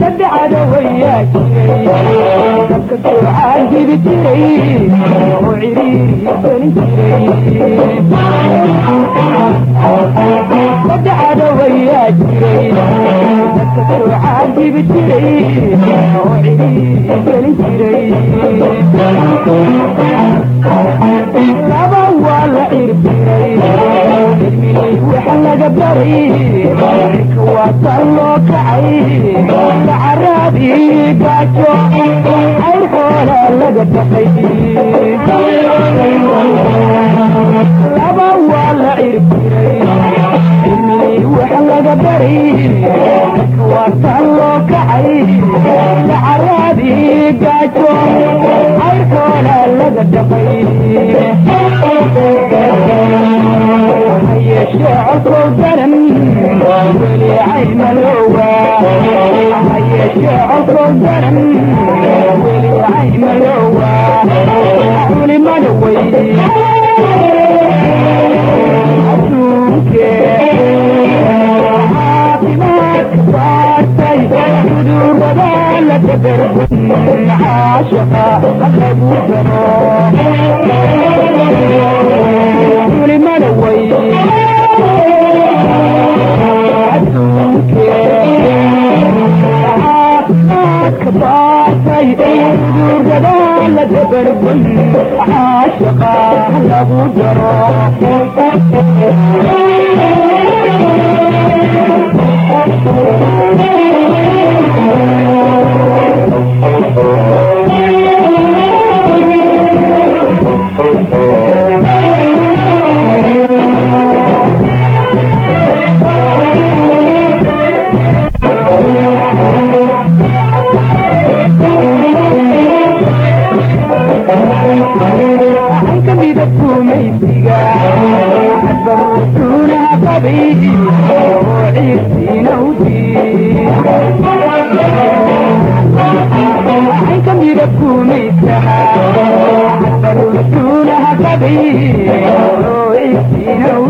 صدق أنا وياك كنت عندي بتري وعريري بنتري صدق أنا وياك كنت عندي بتري وعريري بنتري لا بوال عربي waa la cirbiray cilmigii waxa laga baray ninka waa tan loo kacay lacaraadii gaajo ayr xoola laga dhaqay laba waa la cilmigii waxa laga baray ninka waa tan loo kacay lacaraadii gaajo ayr xoola laga dhaqay hayeeshee codkow daran weli caymaloowa hayeeshee codkow daran weli caymaloowa culimada wey adduunke caafimaadka saartay cudurrada la dabargun caashaqa halagu daro culimada way جلال جبركم عاشقا ابو جراح Thank you. Mida gumaysiga adbarusuunaha qabay oo ciirsiina u waxaan ka mida gumaysaha adbarusuunaha qabay oo ciirsiina u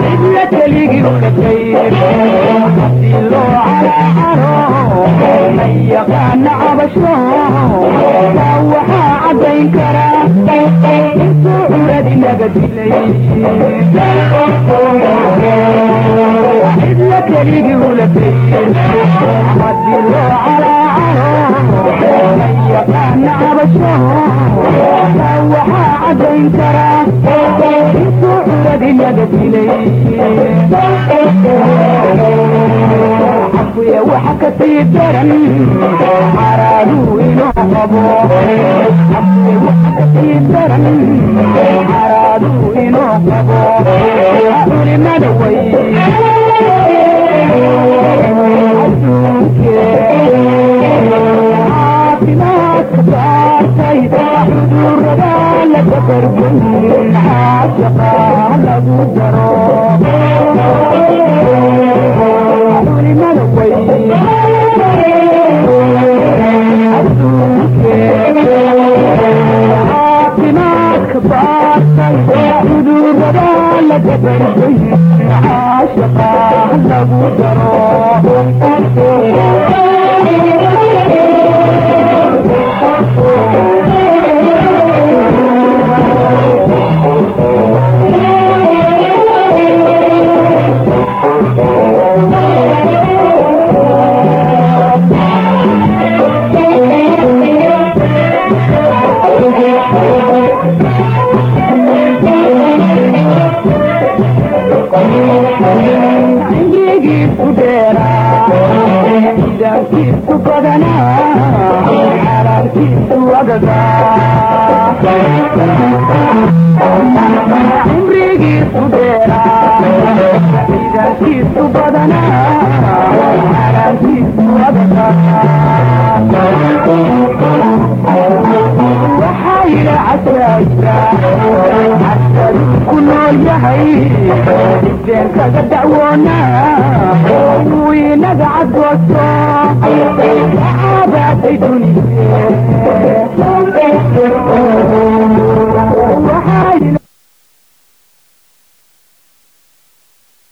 cidla keligii ulatay haddii loo calaacalo man yaqaana cabasho taa waxaa caddayn karaa intuu curadi naga dilay cidla keligii ulatay hadii loo calaacalo man yaqaana cabasho taa waxaa caddayn karaa intuu curadi naga dilay cafuya waxa ka sii daran. Caraaduu inoo qabo. Cafuya waxa ka sii daran. Caraaduu inoo qabo. Culimada way. Adduunke caafimaadka saartay cudurrada la dabargun caashaqa lagu daro بنتي عاشقة لابو جروح Thank you. Cimrigiisu dheeraa ciidaankiisu badanaa xaraarkiisu agagaa cimrigiisu dheeraa ciidaankiisu badanaa casaduu ku nool yahay dhibeen kaga dacwoonaa inuu inaga cadgoosto waxaabaatay dunide